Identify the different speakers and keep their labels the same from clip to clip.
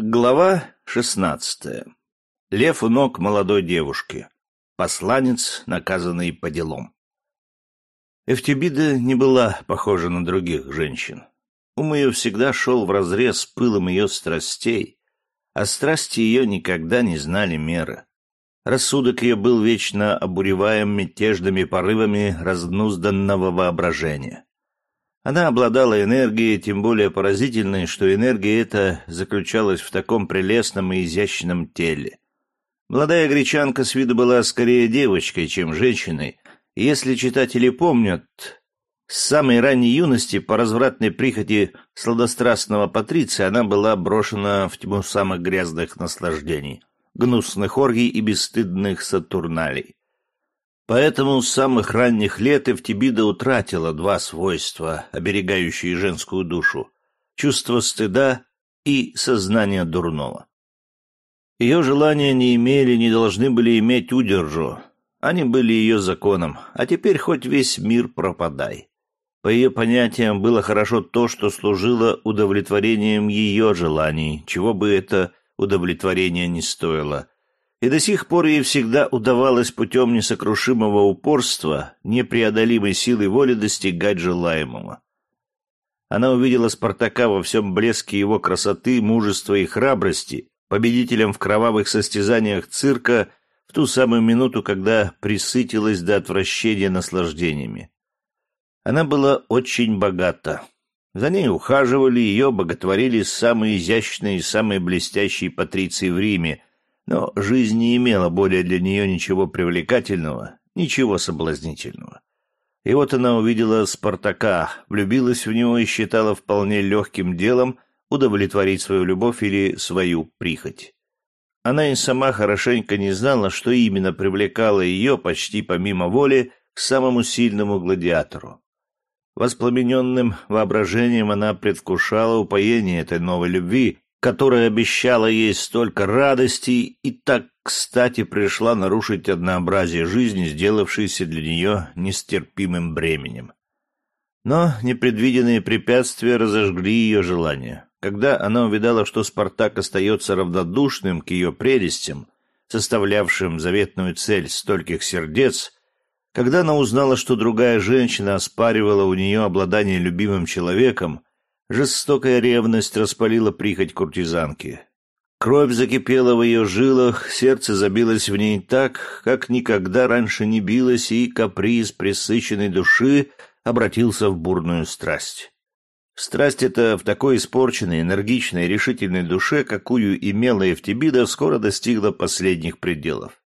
Speaker 1: Глава шестнадцатая. Лев у ног молодой девушки. Посланец, наказанный по делам. Эфтибида не была похожа на других женщин. Ум ее всегда шел вразрез с пылом ее страстей, а страсти ее никогда не знали меры. Рассудок ее был вечно обуреваем мятежными порывами разнузданного воображения. Она обладала энергией, тем более поразительной, что энергия эта заключалась в таком прелестном и изящном теле. Молодая гречанка с виду была скорее девочкой, чем женщиной, и если читатели помнят, с самой ранней юности по развратной прихоти сладострастного патриция она была брошена в тьму самых грязных наслаждений, гнусных оргий и бесстыдных сатурналей. Поэтому с самых ранних лет Эвтибида утратила два свойства, оберегающие женскую душу — чувство стыда и сознание дурного. Ее желания не имели, не должны были иметь удержу. Они были ее законом, а теперь хоть весь мир пропадай. По ее понятиям было хорошо то, что служило удовлетворением ее желаний, чего бы это удовлетворение не стоило — и до сих пор ей всегда удавалось путем несокрушимого упорства, непреодолимой силы воли достигать желаемого. Она увидела Спартака во всем блеске его красоты, мужества и храбрости, победителем в кровавых состязаниях цирка в ту самую минуту, когда присытилась до отвращения наслаждениями. Она была очень богата. За ней ухаживали, ее боготворили самые изящные и самые блестящие патриции в Риме — но жизнь не имела более для нее ничего привлекательного, ничего соблазнительного. И вот она увидела Спартака, влюбилась в него и считала вполне легким делом удовлетворить свою любовь или свою прихоть. Она и сама хорошенько не знала, что именно привлекало ее почти помимо воли к самому сильному гладиатору. Воспламененным воображением она предвкушала упоение этой новой любви, которая обещала ей столько радостей и так кстати пришла нарушить однообразие жизни, сделавшееся для нее нестерпимым бременем. Но непредвиденные препятствия разожгли ее желание. Когда она увидала, что Спартак остается равнодушным к ее прелестям, составлявшим заветную цель стольких сердец, когда она узнала, что другая женщина оспаривала у нее обладание любимым человеком, Жестокая ревность распалила прихоть куртизанки. Кровь закипела в ее жилах, сердце забилось в ней так, как никогда раньше не билось, и каприз пресыщенной души обратился в бурную страсть. Страсть эта в такой испорченной, энергичной, решительной душе, какую имела Евтибида, скоро достигла последних пределов.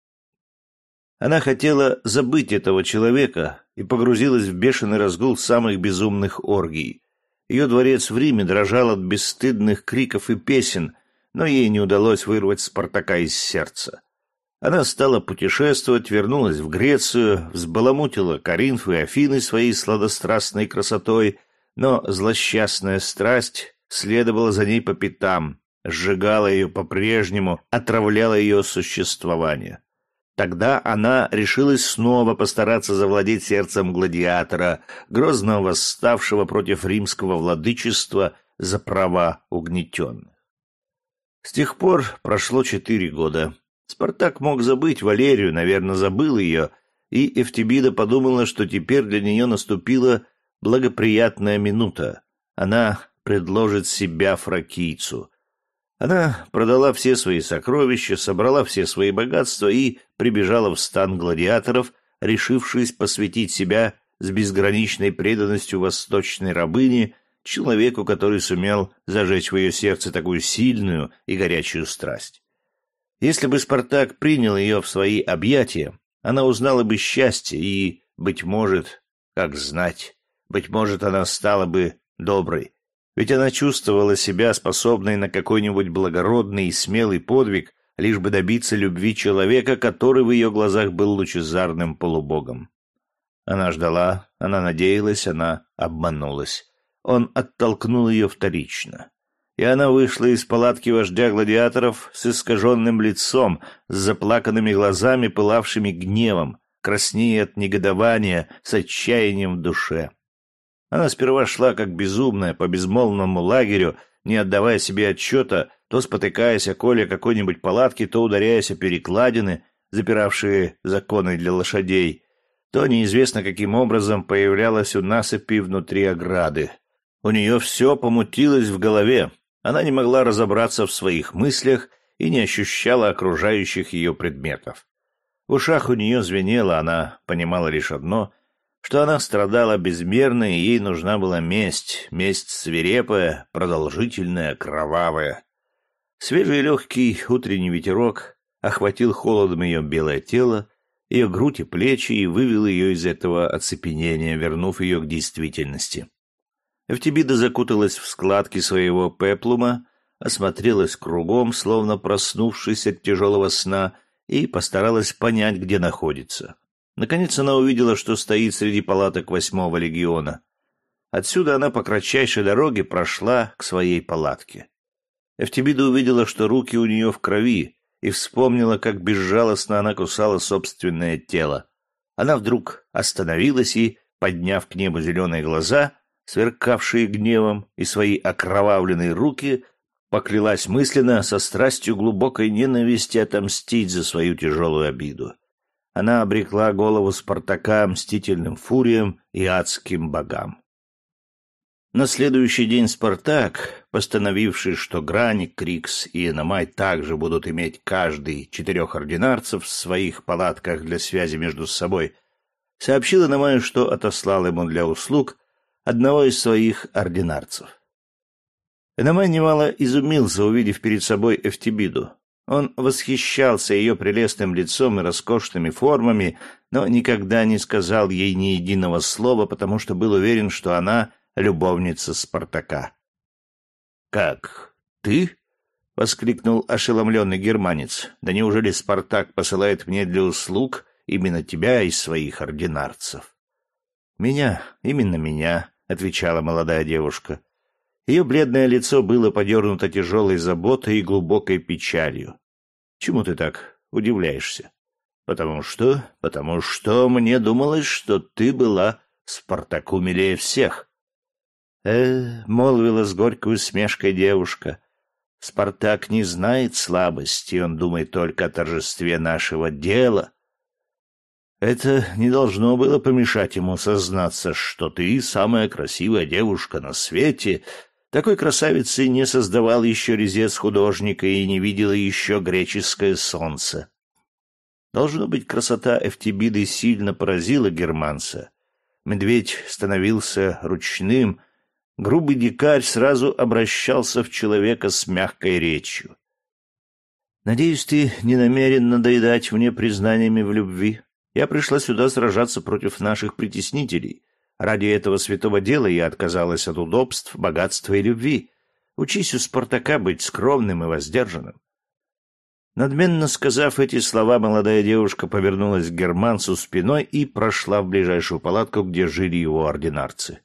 Speaker 1: Она хотела забыть этого человека и погрузилась в бешеный разгул самых безумных оргий — ее дворец в Риме дрожал от бесстыдных криков и песен, но ей не удалось вырвать Спартака из сердца. Она стала путешествовать, вернулась в Грецию, взбаламутила Коринф и Афины своей сладострастной красотой, но злосчастная страсть следовала за ней по пятам, сжигала ее по-прежнему, отравляла ее существование. Тогда она решилась снова постараться завладеть сердцем гладиатора, грозно восставшего против римского владычества за права угнетенных. С тех пор прошло четыре года. Спартак мог забыть Валерию, наверное, забыл ее, и Эфтибида подумала, что теперь для нее наступила благоприятная минута. Она предложит себя фракийцу — она продала все свои сокровища, собрала все свои богатства и прибежала в стан гладиаторов, решившись посвятить себя с безграничной преданностью восточной рабыне, человеку, который сумел зажечь в ее сердце такую сильную и горячую страсть. Если бы Спартак принял ее в свои объятия, она узнала бы счастье и, быть может, как знать, быть может, она стала бы доброй, ведь она чувствовала себя способной на какой-нибудь благородный и смелый подвиг, лишь бы добиться любви человека, который в ее глазах был лучезарным полубогом. Она ждала, она надеялась, она обманулась. Он оттолкнул ее вторично. И она вышла из палатки вождя гладиаторов с искаженным лицом, с заплаканными глазами, пылавшими гневом, краснея от негодования, с отчаянием в душе. Она сперва шла как безумная по безмолвному лагерю, не отдавая себе отчета то спотыкаясь о коле какой-нибудь палатки, то ударяясь о перекладины, запиравшие законы для лошадей, то неизвестно каким образом появлялась у насыпи внутри ограды. У нее все помутилось в голове, она не могла разобраться в своих мыслях и не ощущала окружающих ее предметов. В ушах у нее звенело, она понимала лишь одно, что она страдала безмерно, и ей нужна была месть, месть свирепая, продолжительная, кровавая. Свежий легкий утренний ветерок охватил холодом ее белое тело, ее грудь и плечи и вывел ее из этого оцепенения, вернув ее к действительности. Эфтибида закуталась в складки своего пеплума, осмотрелась кругом, словно проснувшись от тяжелого сна, и постаралась понять, где находится. Наконец она увидела, что стоит среди палаток восьмого легиона. Отсюда она по кратчайшей дороге прошла к своей палатке. Эфтибида увидела, что руки у нее в крови, и вспомнила, как безжалостно она кусала собственное тело. Она вдруг остановилась и, подняв к небу зеленые глаза, сверкавшие гневом, и свои окровавленные руки, поклялась мысленно со страстью глубокой ненависти отомстить за свою тяжелую обиду. Она обрекла голову Спартака мстительным фуриям и адским богам. На следующий день Спартак, постановивший, что Граник, Крикс и Эномай также будут иметь каждый четырех ординарцев в своих палатках для связи между собой, сообщил Эномаю, что отослал ему для услуг одного из своих ординарцев. Эномай немало изумился, увидев перед собой Эфтибиду. Он восхищался ее прелестным лицом и роскошными формами, но никогда не сказал ей ни единого слова, потому что был уверен, что она любовница Спартака. «Как? Ты?» — воскликнул ошеломленный германец. «Да неужели Спартак посылает мне для услуг именно тебя из своих ординарцев?» «Меня, именно меня», — отвечала молодая девушка. Ее бледное лицо было подернуто тяжелой заботой и глубокой печалью. «Чему ты так удивляешься?» «Потому что... потому что мне думалось, что ты была Спартаку милее всех». «Э, — молвила с горькой усмешкой девушка, — Спартак не знает слабости, он думает только о торжестве нашего дела. Это не должно было помешать ему сознаться, что ты самая красивая девушка на свете. Такой красавицы не создавал еще резец художника и не видела еще греческое солнце. Должно быть, красота Эфтибиды сильно поразила германца. Медведь становился ручным, грубый дикарь сразу обращался в человека с мягкой речью. «Надеюсь, ты не намерен надоедать мне признаниями в любви. Я пришла сюда сражаться против наших притеснителей. Ради этого святого дела я отказалась от удобств, богатства и любви. Учись у Спартака быть скромным и воздержанным». Надменно сказав эти слова, молодая девушка повернулась к германцу спиной и прошла в ближайшую палатку, где жили его ординарцы.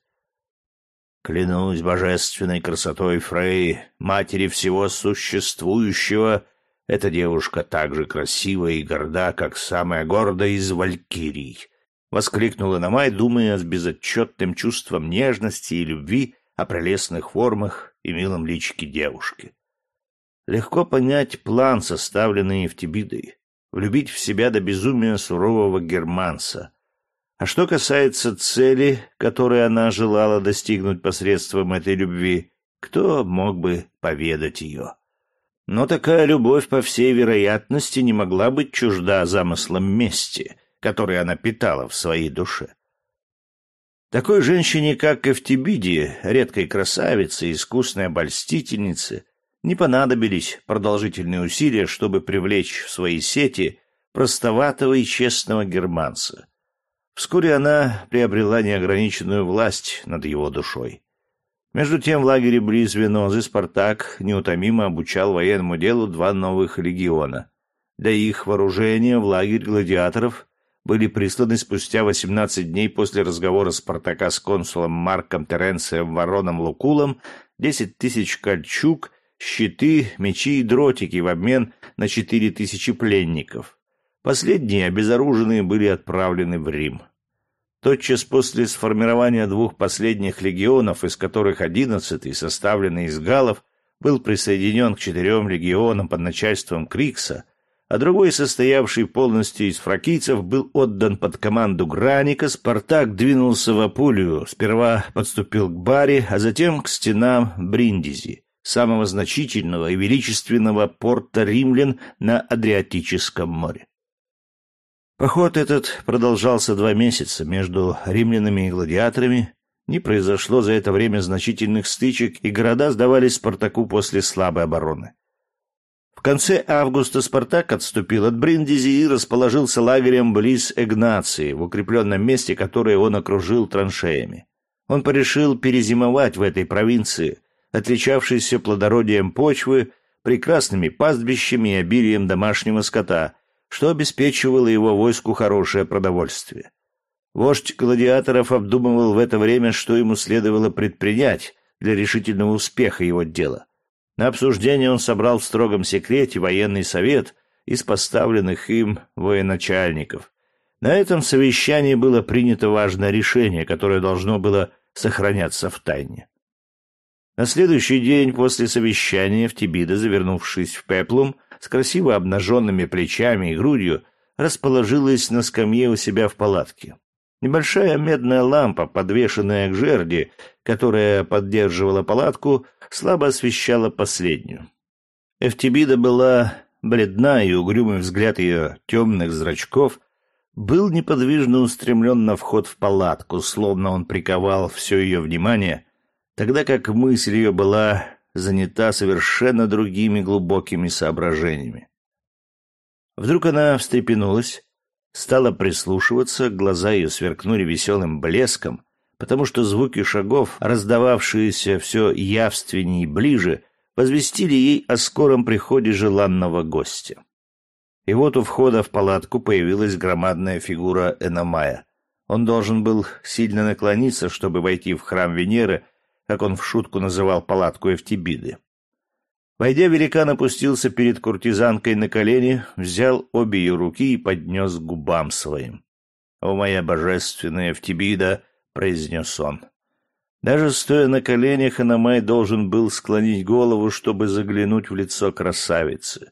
Speaker 1: Клянусь божественной красотой Фрей, матери всего существующего, эта девушка так же красива и горда, как самая гордая из валькирий. Воскликнула Намай, думая с безотчетным чувством нежности и любви о прелестных формах и милом личике девушки. Легко понять план, составленный Евтибидой, влюбить в себя до безумия сурового германца, а что касается цели, которой она желала достигнуть посредством этой любви, кто мог бы поведать ее? Но такая любовь, по всей вероятности, не могла быть чужда замыслам мести, который она питала в своей душе. Такой женщине, как Эфтибиди, редкой красавице, искусной обольстительнице, не понадобились продолжительные усилия, чтобы привлечь в свои сети простоватого и честного германца. Вскоре она приобрела неограниченную власть над его душой. Между тем в лагере близ Венозы Спартак неутомимо обучал военному делу два новых легиона. Для их вооружения в лагерь гладиаторов были присланы спустя 18 дней после разговора Спартака с консулом Марком Теренцием Вороном Лукулом 10 тысяч кольчуг, щиты, мечи и дротики в обмен на 4 тысячи пленников. Последние, обезоруженные, были отправлены в Рим. Тотчас после сформирования двух последних легионов, из которых одиннадцатый, составленный из галлов, был присоединен к четырем легионам под начальством Крикса, а другой, состоявший полностью из фракийцев, был отдан под команду Граника, Спартак двинулся в Апулию, сперва подступил к Баре, а затем к стенам Бриндизи, самого значительного и величественного порта римлян на Адриатическом море. Поход этот продолжался два месяца между римлянами и гладиаторами, не произошло за это время значительных стычек, и города сдавались Спартаку после слабой обороны. Конце августа Спартак отступил от Бриндизи и расположился лагерем близ Эгнации, в укрепленном месте, которое он окружил траншеями. Он порешил перезимовать в этой провинции, отличавшейся плодородием почвы, прекрасными пастбищами и обилием домашнего скота, что обеспечивало его войску хорошее продовольствие. Вождь гладиаторов обдумывал в это время, что ему следовало предпринять для решительного успеха его дела. На обсуждение он собрал в строгом секрете военный совет из поставленных им военачальников. На этом совещании было принято важное решение, которое должно было сохраняться в тайне. На следующий день после совещания в Тибида, завернувшись в пеплум, с красиво обнаженными плечами и грудью, расположилась на скамье у себя в палатке. Небольшая медная лампа, подвешенная к жерди, которая поддерживала палатку, слабо освещала последнюю. Эфтибида была бледна, и угрюмый взгляд ее темных зрачков был неподвижно устремлен на вход в палатку, словно он приковал все ее внимание, тогда как мысль ее была занята совершенно другими глубокими соображениями. Вдруг она встрепенулась, стала прислушиваться, глаза ее сверкнули веселым блеском, потому что звуки шагов, раздававшиеся все явственнее и ближе, возвестили ей о скором приходе желанного гостя. И вот у входа в палатку появилась громадная фигура Эномая. Он должен был сильно наклониться, чтобы войти в храм Венеры, как он в шутку называл палатку Эфтибиды. Войдя, великан опустился перед куртизанкой на колени, взял обе ее руки и поднес к губам своим. «О, моя божественная Эфтибида!» — произнес он. Даже стоя на коленях, Анамай должен был склонить голову, чтобы заглянуть в лицо красавицы.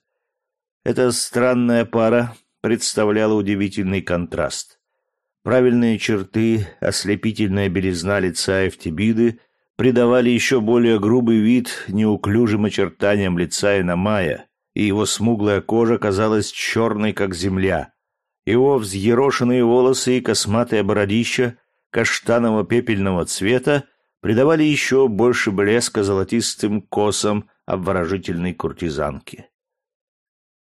Speaker 1: Эта странная пара представляла удивительный контраст. Правильные черты, ослепительная белизна лица Эфтибиды — придавали еще более грубый вид неуклюжим очертаниям лица Иномая, и его смуглая кожа казалась черной, как земля. Его взъерошенные волосы и косматое бородище каштаново-пепельного цвета придавали еще больше блеска золотистым косам обворожительной куртизанки.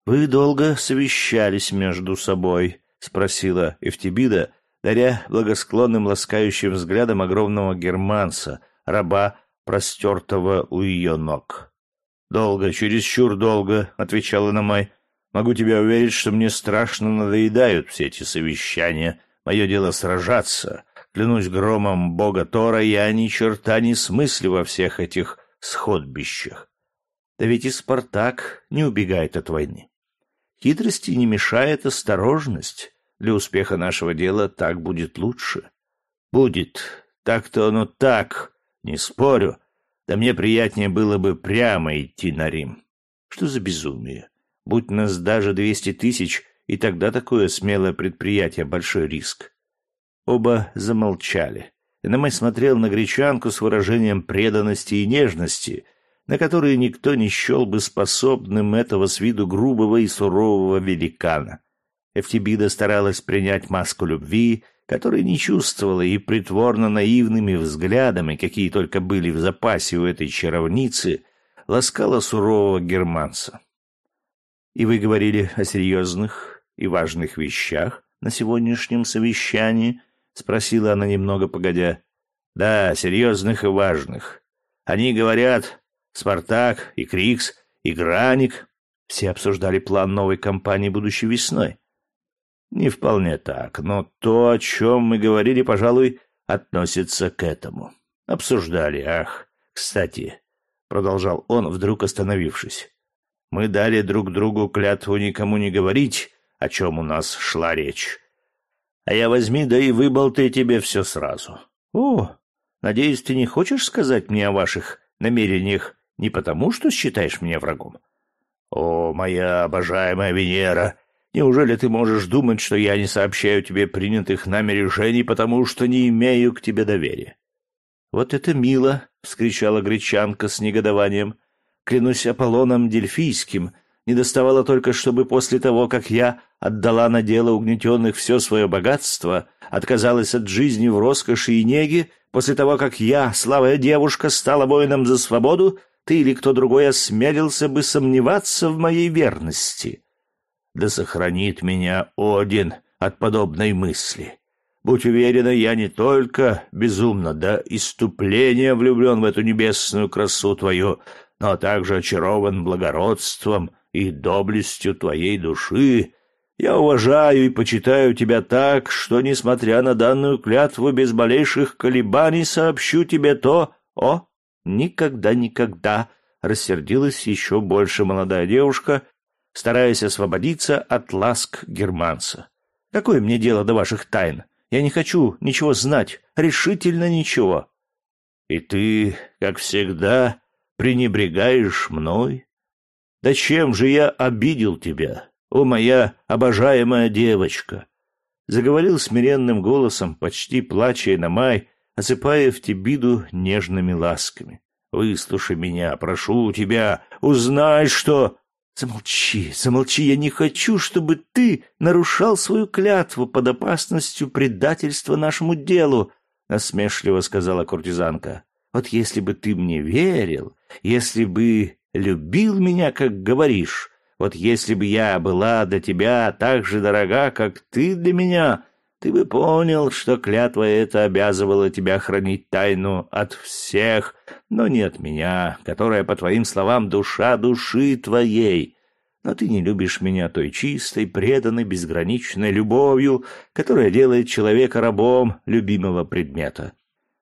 Speaker 1: «Вы долго совещались между собой?» — спросила Эфтибида, даря благосклонным ласкающим взглядом огромного германца, раба, простертого у ее ног. «Долго, чересчур долго», — отвечала Намай. «Могу тебя уверить, что мне страшно надоедают все эти совещания. Мое дело сражаться. Клянусь громом бога Тора, я ни черта не смыслю во всех этих сходбищах. Да ведь и Спартак не убегает от войны. Хитрости не мешает осторожность. Для успеха нашего дела так будет лучше. Будет. Так-то оно так. Не спорю. Да мне приятнее было бы прямо идти на Рим. Что за безумие? Будь нас даже двести тысяч, и тогда такое смелое предприятие — большой риск. Оба замолчали. Иномай смотрел на гречанку с выражением преданности и нежности, на которые никто не счел бы способным этого с виду грубого и сурового великана. Эфтибида старалась принять маску любви, который не чувствовала и притворно наивными взглядами, какие только были в запасе у этой чаровницы, ласкала сурового германца. «И вы говорили о серьезных и важных вещах на сегодняшнем совещании?» — спросила она немного погодя. «Да, серьезных и важных. Они говорят, Спартак и Крикс и Граник все обсуждали план новой кампании будущей весной. Не вполне так, но то, о чем мы говорили, пожалуй, относится к этому. Обсуждали, ах, кстати, продолжал он, вдруг остановившись. Мы дали друг другу клятву никому не говорить, о чем у нас шла речь. А я возьми, да и выболтай тебе все сразу. О, надеюсь, ты не хочешь сказать мне о ваших намерениях не потому, что считаешь меня врагом. О, моя обожаемая Венера, неужели ты можешь думать, что я не сообщаю тебе принятых нами решений, потому что не имею к тебе доверия? Вот это мило, вскричала гречанка с негодованием. Клянусь Аполлоном Дельфийским, не доставало только, чтобы после того, как я отдала на дело угнетенных все свое богатство, отказалась от жизни в роскоши и неге, после того, как я, славая девушка, стала воином за свободу, ты или кто другой осмелился бы сомневаться в моей верности. Да сохранит меня Один от подобной мысли. Будь уверена, я не только безумно до иступления влюблен в эту небесную красу твою, но также очарован благородством и доблестью твоей души, я уважаю и почитаю тебя так, что, несмотря на данную клятву, без малейших колебаний сообщу тебе то, о, никогда-никогда, рассердилась еще больше молодая девушка, стараясь освободиться от ласк германца. Какое мне дело до ваших тайн? Я не хочу ничего знать, решительно ничего. И ты, как всегда, пренебрегаешь мной? Да чем же я обидел тебя? «О, моя обожаемая девочка!» Заговорил смиренным голосом, почти плача май, осыпая в Тебиду нежными ласками. «Выслушай меня, прошу тебя, узнай, что...» «Замолчи, замолчи, я не хочу, чтобы ты нарушал свою клятву под опасностью предательства нашему делу», — насмешливо сказала куртизанка. «Вот если бы ты мне верил, если бы любил меня, как говоришь, вот если бы я была для тебя так же дорога, как ты для меня, ты бы понял, что клятва эта обязывала тебя хранить тайну от всех, но не от меня, которая, по твоим словам, душа души твоей. Но ты не любишь меня той чистой, преданной, безграничной любовью, которая делает человека рабом любимого предмета.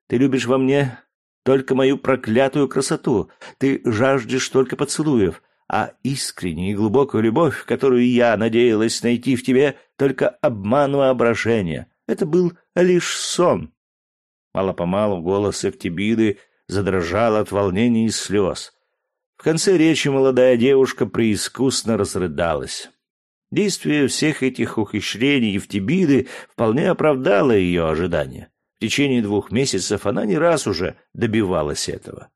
Speaker 1: Ты любишь во мне только мою проклятую красоту, ты жаждешь только поцелуев, а искренняя и глубокая любовь, которую я надеялась найти в тебе, только обман воображения. Это был лишь сон. Мало-помалу голос Эфтибиды задрожал от волнения и слез. В конце речи молодая девушка преискусно разрыдалась. Действие всех этих ухищрений Евтибиды вполне оправдало ее ожидания. В течение двух месяцев она не раз уже добивалась этого.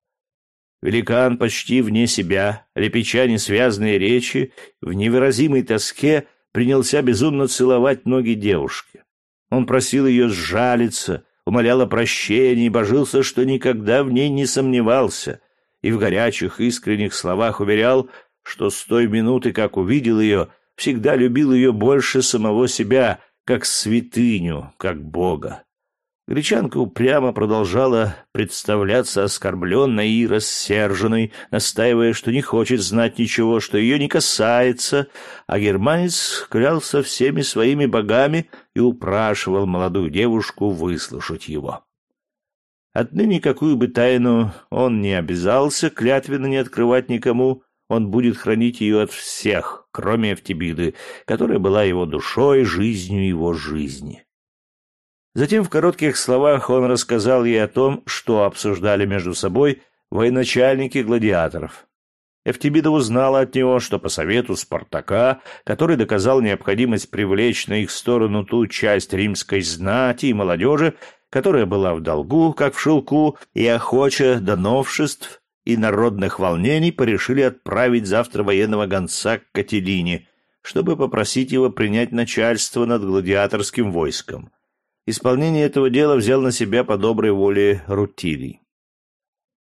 Speaker 1: Великан почти вне себя, лепеча несвязные речи, в невыразимой тоске принялся безумно целовать ноги девушки. Он просил ее сжалиться, умолял о прощении, божился, что никогда в ней не сомневался, и в горячих искренних словах уверял, что с той минуты, как увидел ее, всегда любил ее больше самого себя, как святыню, как Бога. Гречанка упрямо продолжала представляться оскорбленной и рассерженной, настаивая, что не хочет знать ничего, что ее не касается, а германец клялся всеми своими богами и упрашивал молодую девушку выслушать его. Отныне какую бы тайну он не обязался клятвенно не открывать никому, он будет хранить ее от всех, кроме Эвтибиды, которая была его душой, жизнью его жизни. Затем в коротких словах он рассказал ей о том, что обсуждали между собой военачальники гладиаторов. Эфтибида узнала от него, что по совету Спартака, который доказал необходимость привлечь на их сторону ту часть римской знати и молодежи, которая была в долгу, как в шелку, и охоча до новшеств и народных волнений, порешили отправить завтра военного гонца к Кателине, чтобы попросить его принять начальство над гладиаторским войском. Исполнение этого дела взял на себя по доброй воле Рутилий.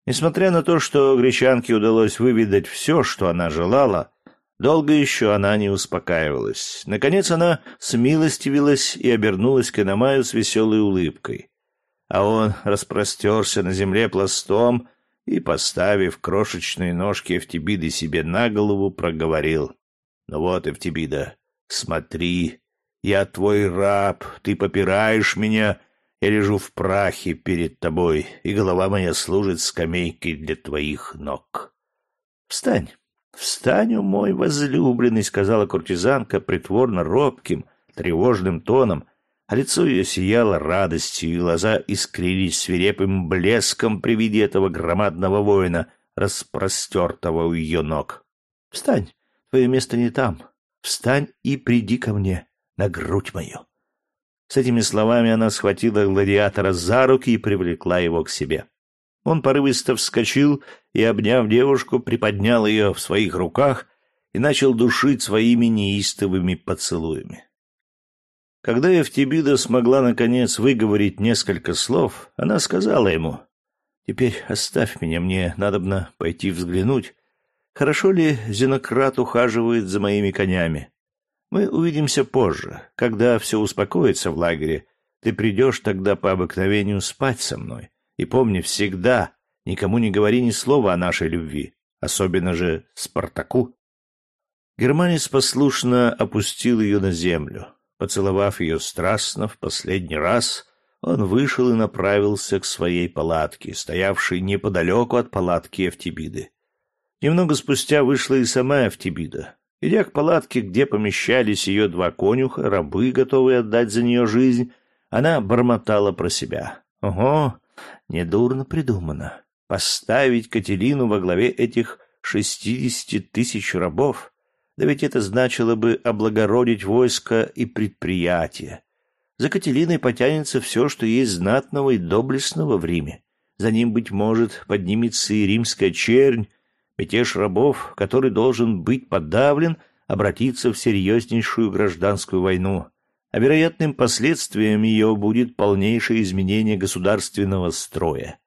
Speaker 1: Несмотря на то, что гречанке удалось выведать все, что она желала, долго еще она не успокаивалась. Наконец она смилостивилась и обернулась к Иномаю с веселой улыбкой. А он распростерся на земле пластом и, поставив крошечные ножки Эфтибиды себе на голову, проговорил. — Ну вот, Эфтибида, смотри, я твой раб, ты попираешь меня, я лежу в прахе перед тобой, и голова моя служит скамейкой для твоих ног. Встань, встань, мой возлюбленный, сказала куртизанка притворно робким, тревожным тоном, а лицо ее сияло радостью, и глаза искрились свирепым блеском при виде этого громадного воина, распростертого у ее ног. «Встань, твое место не там. Встань и приди ко мне на грудь мою». С этими словами она схватила гладиатора за руки и привлекла его к себе. Он порывисто вскочил и, обняв девушку, приподнял ее в своих руках и начал душить своими неистовыми поцелуями. Когда Евтибида смогла, наконец, выговорить несколько слов, она сказала ему, «Теперь оставь меня, мне надобно пойти взглянуть, хорошо ли Зенократ ухаживает за моими конями. Мы увидимся позже, когда все успокоится в лагере. Ты придешь тогда по обыкновению спать со мной. И помни всегда, никому не говори ни слова о нашей любви, особенно же Спартаку. Германец послушно опустил ее на землю. Поцеловав ее страстно в последний раз, он вышел и направился к своей палатке, стоявшей неподалеку от палатки Эфтибиды. Немного спустя вышла и сама Эфтибида. Идя к палатке, где помещались ее два конюха, рабы, готовые отдать за нее жизнь, она бормотала про себя. «Ого, Недурно придумано. Поставить Катерину во главе этих шестидесяти тысяч рабов. Да ведь это значило бы облагородить войско и предприятия. За Катериной потянется все, что есть знатного и доблестного в Риме. За ним, быть может, поднимется и римская чернь, мятеж рабов, который должен быть подавлен, обратиться в серьезнейшую гражданскую войну а вероятным последствием ее будет полнейшее изменение государственного строя.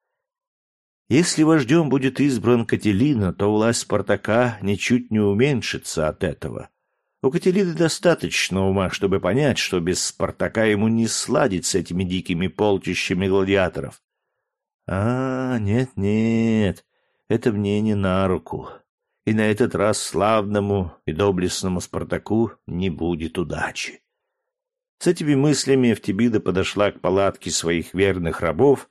Speaker 1: Если вождем будет избран Кателина, то власть Спартака ничуть не уменьшится от этого. У Кателины достаточно ума, чтобы понять, что без Спартака ему не сладить с этими дикими полчищами гладиаторов. А, нет-нет, это мне не на руку. И на этот раз славному и доблестному Спартаку не будет удачи. С этими мыслями Эфтибида подошла к палатке своих верных рабов,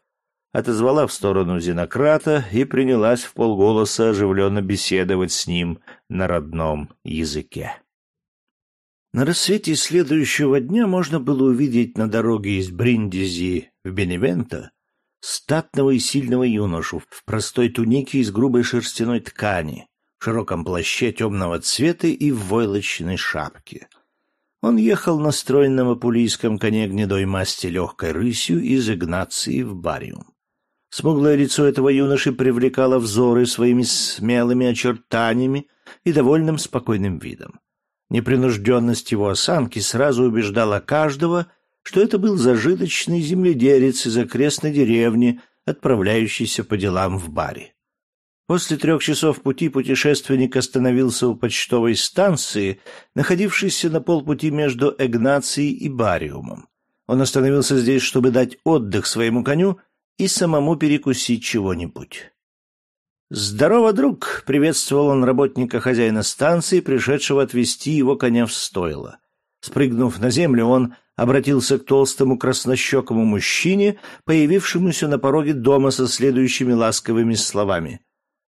Speaker 1: отозвала в сторону Зенократа и принялась в полголоса оживленно беседовать с ним на родном языке. На рассвете следующего дня можно было увидеть на дороге из Бриндизи в Беневенто статного и сильного юношу в простой тунике из грубой шерстяной ткани, в широком плаще темного цвета и в войлочной шапке. Он ехал на стройном апулийском коне гнедой масти легкой рысью из Игнации в Бариум. Смуглое лицо этого юноши привлекало взоры своими смелыми очертаниями и довольным спокойным видом. Непринужденность его осанки сразу убеждала каждого, что это был зажиточный земледелец из окрестной деревни, отправляющийся по делам в баре. После трех часов пути путешественник остановился у почтовой станции, находившейся на полпути между Эгнацией и Бариумом. Он остановился здесь, чтобы дать отдых своему коню и самому перекусить чего-нибудь. «Здорово, друг!» — приветствовал он работника хозяина станции, пришедшего отвезти его коня в стойло. Спрыгнув на землю, он обратился к толстому краснощекому мужчине, появившемуся на пороге дома со следующими ласковыми словами.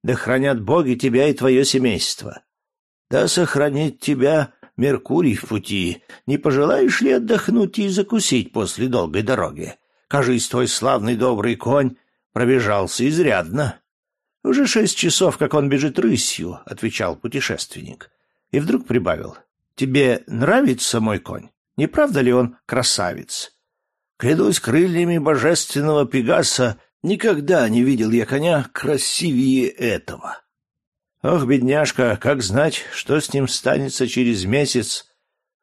Speaker 1: Да хранят боги тебя и твое семейство. Да сохранит тебя Меркурий в пути. Не пожелаешь ли отдохнуть и закусить после долгой дороги? Кажись, твой славный добрый конь пробежался изрядно. Уже шесть часов, как он бежит рысью, — отвечал путешественник. И вдруг прибавил. Тебе нравится мой конь? Не правда ли он красавец? Клянусь крыльями божественного Пегаса, Никогда не видел я коня красивее этого. Ох, бедняжка, как знать, что с ним станется через месяц,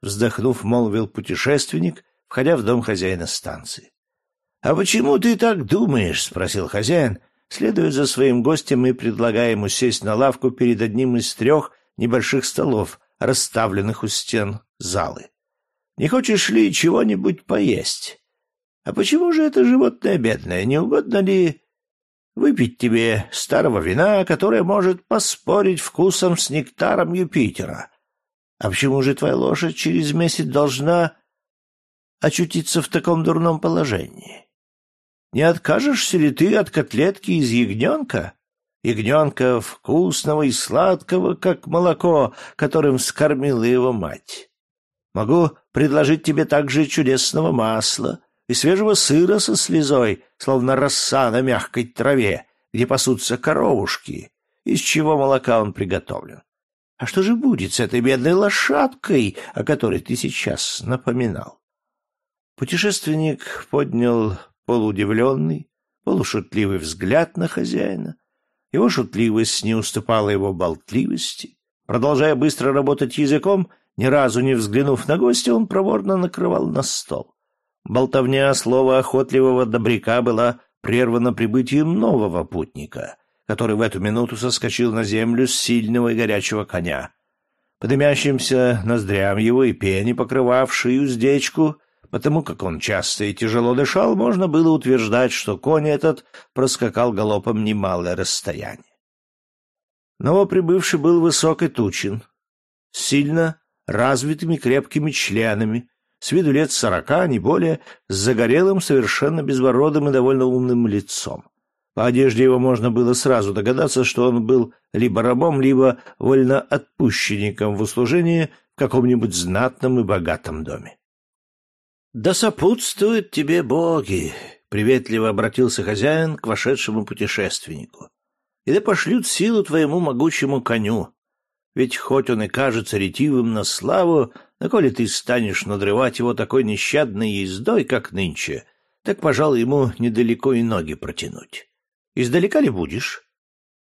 Speaker 1: вздохнув, молвил путешественник, входя в дом хозяина станции. А почему ты так думаешь? спросил хозяин, следуя за своим гостем и предлагая ему сесть на лавку перед одним из трех небольших столов, расставленных у стен залы. Не хочешь ли чего-нибудь поесть? А почему же это животное бедное? Не угодно ли выпить тебе старого вина, которое может поспорить вкусом с нектаром Юпитера? А почему же твоя лошадь через месяц должна очутиться в таком дурном положении? Не откажешься ли ты от котлетки из ягненка? Ягненка вкусного и сладкого, как молоко, которым скормила его мать. Могу предложить тебе также чудесного масла, и свежего сыра со слезой, словно роса на мягкой траве, где пасутся коровушки, из чего молока он приготовлен. А что же будет с этой бедной лошадкой, о которой ты сейчас напоминал? Путешественник поднял полуудивленный, полушутливый взгляд на хозяина. Его шутливость не уступала его болтливости. Продолжая быстро работать языком, ни разу не взглянув на гостя, он проворно накрывал на стол. Болтовня слова охотливого добряка была прервана прибытием нового путника, который в эту минуту соскочил на землю с сильного и горячего коня. По дымящимся ноздрям его и пени, покрывавшей уздечку, потому как он часто и тяжело дышал, можно было утверждать, что конь этот проскакал галопом немалое расстояние. Новоприбывший был высок и тучен, сильно развитыми крепкими членами, с виду лет сорока, не более, с загорелым, совершенно безбородым и довольно умным лицом. По одежде его можно было сразу догадаться, что он был либо рабом, либо вольноотпущенником в услужении в каком-нибудь знатном и богатом доме. «Да сопутствуют тебе боги!» — приветливо обратился хозяин к вошедшему путешественнику. «И да пошлют силу твоему могучему коню. Ведь хоть он и кажется ретивым на славу, но коли ты станешь надрывать его такой нещадной ездой, как нынче, так, пожалуй, ему недалеко и ноги протянуть. Издалека ли будешь?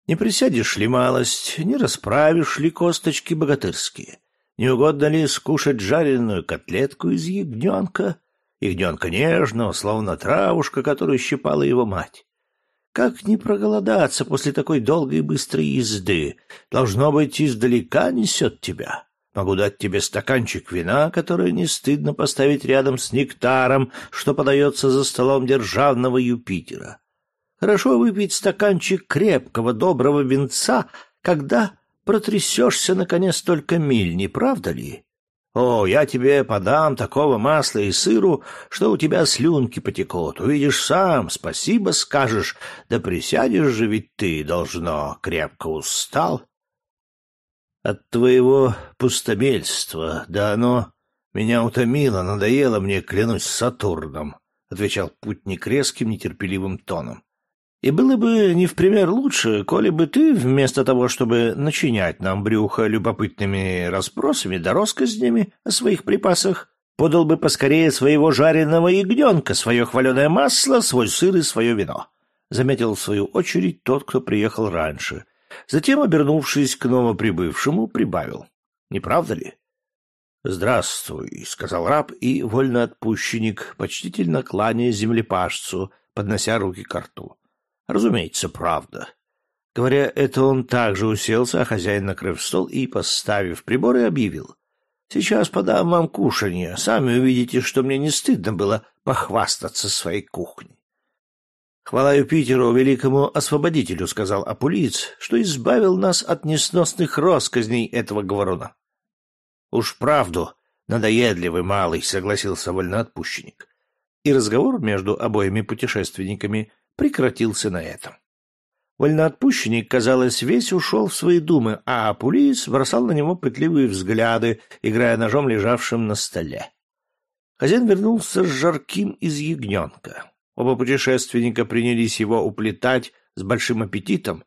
Speaker 1: Не присядешь ли малость, не расправишь ли косточки богатырские? Не угодно ли скушать жареную котлетку из ягненка? Ягненка нежного, словно травушка, которую щипала его мать. Как не проголодаться после такой долгой и быстрой езды? Должно быть, издалека несет тебя. Могу дать тебе стаканчик вина, который не стыдно поставить рядом с нектаром, что подается за столом державного Юпитера. Хорошо выпить стаканчик крепкого, доброго винца, когда протрясешься, наконец, только миль, не правда ли? О, я тебе подам такого масла и сыру, что у тебя слюнки потекут. Увидишь сам, спасибо скажешь, да присядешь же, ведь ты, должно, крепко устал. От твоего пустомельства, да оно меня утомило, надоело мне, клянусь Сатурном, — отвечал путник резким, нетерпеливым тоном. И было бы не в пример лучше, коли бы ты, вместо того, чтобы начинять нам брюхо любопытными расспросами да россказнями о своих припасах, подал бы поскорее своего жареного ягненка, свое хваленое масло, свой сыр и свое вино. Заметил в свою очередь тот, кто приехал раньше. Затем, обернувшись к новоприбывшему, прибавил. «Не правда ли?» «Здравствуй», — сказал раб и вольноотпущенник, почтительно кланяясь землепашцу, поднося руки к рту. Разумеется, правда. Говоря это, он также уселся, а хозяин, накрыв стол и, поставив приборы, объявил. «Сейчас подам вам кушанье. Сами увидите, что мне не стыдно было похвастаться своей кухней». «Хвала Юпитеру, великому освободителю», — сказал Апулиец, «что избавил нас от несносных росказней этого говоруна». «Уж правду, надоедливый малый», — согласился вольноотпущенник. И разговор между обоими путешественниками — прекратился на этом. Вольноотпущенник, казалось, весь ушел в свои думы, а Апулис бросал на него пытливые взгляды, играя ножом, лежавшим на столе. Хозяин вернулся с жарким из ягненка. Оба путешественника принялись его уплетать с большим аппетитом.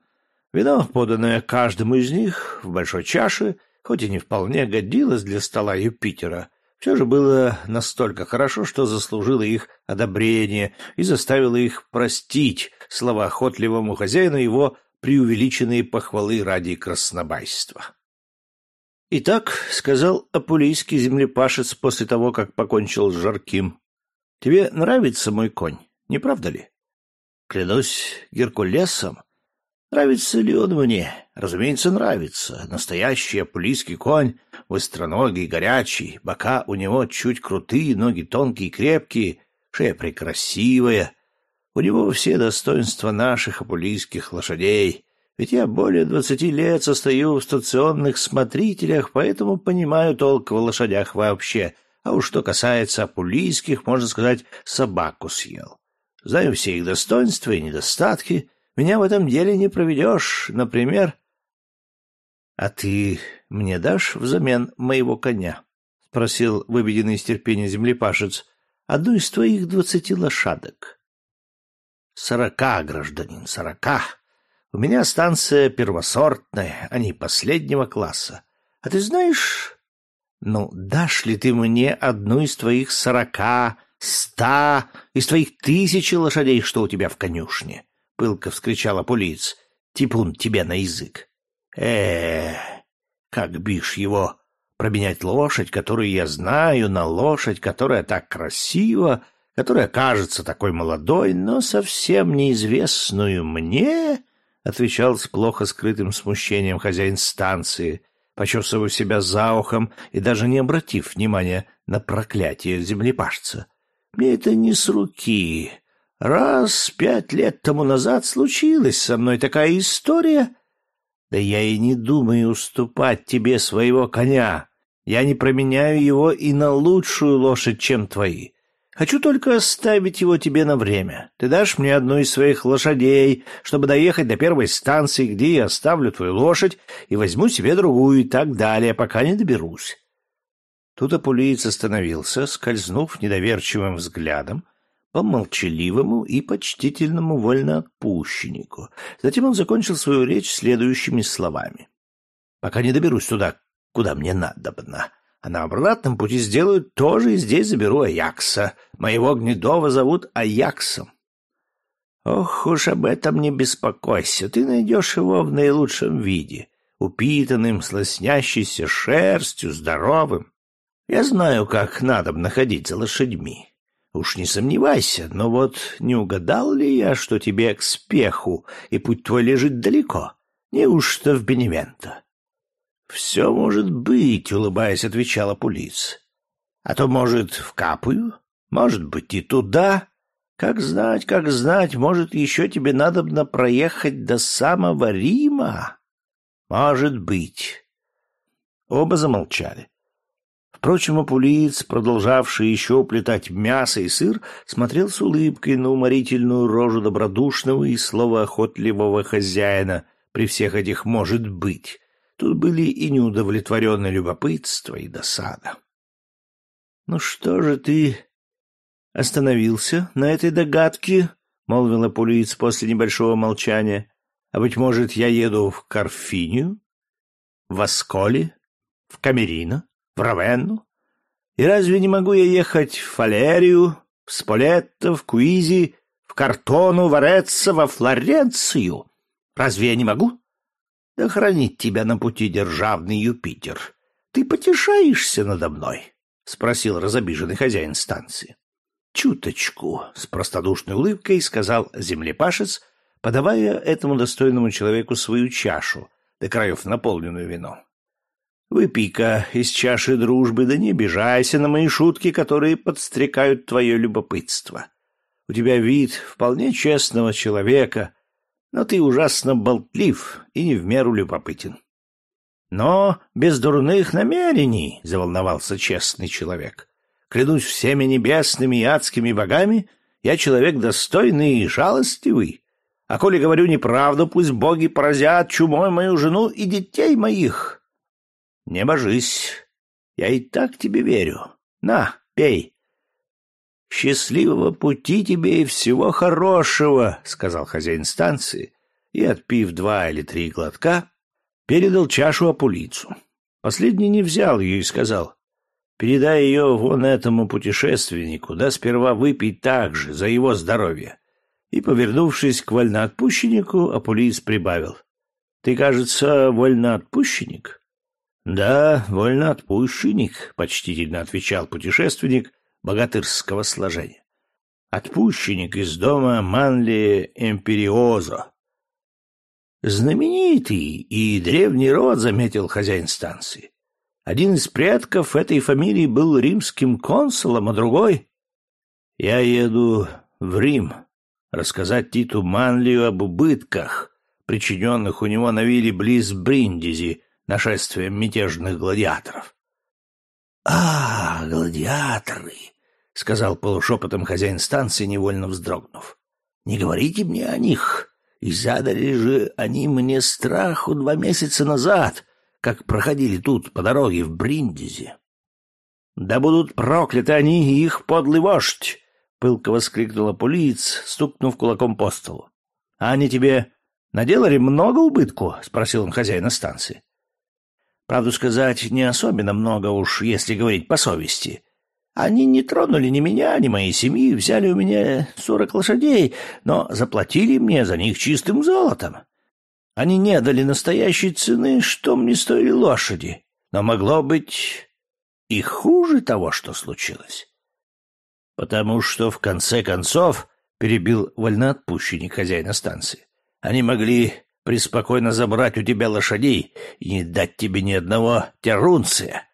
Speaker 1: Вино, поданное каждому из них в большой чаше, хоть и не вполне годилось для стола Юпитера, все же было настолько хорошо, что заслужило их одобрение и заставило их простить слова охотливому хозяину его преувеличенные похвалы ради краснобайства. «Итак», — сказал апулийский землепашец после того, как покончил с жарким, — «тебе нравится мой конь, не правда ли?» «Клянусь Геркулесом, Нравится ли он мне? Разумеется, нравится. Настоящий апулийский конь, быстроногий, горячий, бока у него чуть крутые, ноги тонкие, крепкие, шея прекрасивая. У него все достоинства наших апулийских лошадей. Ведь я более двадцати лет состою в стационных смотрителях, поэтому понимаю толк в лошадях вообще. А уж что касается апулийских, можно сказать, собаку съел. Знаю все их достоинства и недостатки — меня в этом деле не проведешь. Например... — А ты мне дашь взамен моего коня? — спросил выведенный из терпения землепашец. — Одну из твоих двадцати лошадок. — Сорока, гражданин, сорока. У меня станция первосортная, а не последнего класса. А ты знаешь, ну, дашь ли ты мне одну из твоих сорока, ста, из твоих тысячи лошадей, что у тебя в конюшне? Пылко вскричала Пулиц. Типун тебе на язык. э как бишь его променять лошадь, которую я знаю, на лошадь, которая так красива, которая кажется такой молодой, но совсем неизвестную мне, — отвечал с плохо скрытым смущением хозяин станции, почесывая себя за ухом и даже не обратив внимания на проклятие землепашца. «Мне это не с руки. Раз пять лет тому назад случилась со мной такая история. Да я и не думаю уступать тебе своего коня. Я не променяю его и на лучшую лошадь, чем твои. Хочу только оставить его тебе на время. Ты дашь мне одну из своих лошадей, чтобы доехать до первой станции, где я оставлю твою лошадь и возьму себе другую и так далее, пока не доберусь. Тут Апулиец остановился, скользнув недоверчивым взглядом по молчаливому и почтительному вольноотпущеннику. Затем он закончил свою речь следующими словами. «Пока не доберусь туда, куда мне надобно, а на обратном пути сделаю тоже и здесь заберу Аякса. Моего гнедого зовут Аяксом. Ох уж об этом не беспокойся, ты найдешь его в наилучшем виде, упитанным, слоснящейся шерстью, здоровым. Я знаю, как надо находить за лошадьми. Уж не сомневайся, но вот не угадал ли я, что тебе к спеху, и путь твой лежит далеко? Неужто в Беневенто? «Все может быть», — улыбаясь, отвечала Пулиц. «А то, может, в Капую? Может быть, и туда? Как знать, как знать, может, еще тебе надобно проехать до самого Рима? Может быть». Оба замолчали. Впрочем, Апулиц, продолжавший еще уплетать мясо и сыр, смотрел с улыбкой на уморительную рожу добродушного и словоохотливого хозяина при всех этих «может быть», Тут были и неудовлетворенное любопытство, и досада. — Ну что же ты остановился на этой догадке? — молвила Пулиц после небольшого молчания. — А, быть может, я еду в Карфинию? В Асколи? В Камерино? В Равенну? И разве не могу я ехать в Фалерию, в Сполетто, в Куизи, в Картону, в Ореццо, во Флоренцию? Разве я не могу? Да хранит тебя на пути державный Юпитер. Ты потешаешься надо мной? — спросил разобиженный хозяин станции. — Чуточку, — с простодушной улыбкой сказал землепашец, подавая этому достойному человеку свою чашу, до краев наполненную вином. — Выпей-ка из чаши дружбы, да не обижайся на мои шутки, которые подстрекают твое любопытство. У тебя вид вполне честного человека, но ты ужасно болтлив и не в меру любопытен. Но без дурных намерений, — заволновался честный человек. Клянусь всеми небесными и адскими богами, я человек достойный и жалостивый. А коли говорю неправду, пусть боги поразят чумой мою жену и детей моих. Не божись, я и так тебе верю. На, пей. «Счастливого пути тебе и всего хорошего», — сказал хозяин станции, и, отпив два или три глотка, передал чашу Апулицу. Последний не взял ее и сказал, «Передай ее вон этому путешественнику, да сперва выпей так же, за его здоровье». И, повернувшись к вольноотпущеннику, Апулиц прибавил, «Ты, кажется, вольноотпущенник?» «Да, вольноотпущенник», — почтительно отвечал путешественник, богатырского сложения. Отпущенник из дома Манли Эмпериозо. Знаменитый и древний род, заметил хозяин станции. Один из предков этой фамилии был римским консулом, а другой... Я еду в Рим рассказать Титу Манлию об убытках, причиненных у него на вилле близ Бриндизи нашествием мятежных гладиаторов. — А, гладиаторы! — сказал полушепотом хозяин станции, невольно вздрогнув. — Не говорите мне о них. И задали же они мне страху два месяца назад, как проходили тут по дороге в Бриндизе. — Да будут прокляты они и их подлый вождь! — пылко воскликнула Пулиц, стукнув кулаком по столу. — А они тебе Наделали много убытку? спросил он хозяина станции. Правду сказать, не особенно много уж, если говорить по совести. Они не тронули ни меня, ни моей семьи, взяли у меня сорок лошадей, но заплатили мне за них чистым золотом. Они не дали настоящей цены, что мне стоили лошади, но могло быть и хуже того, что случилось. Потому что, в конце концов, — перебил вольноотпущенник хозяина станции, — они могли преспокойно забрать у тебя лошадей и не дать тебе ни одного терунция.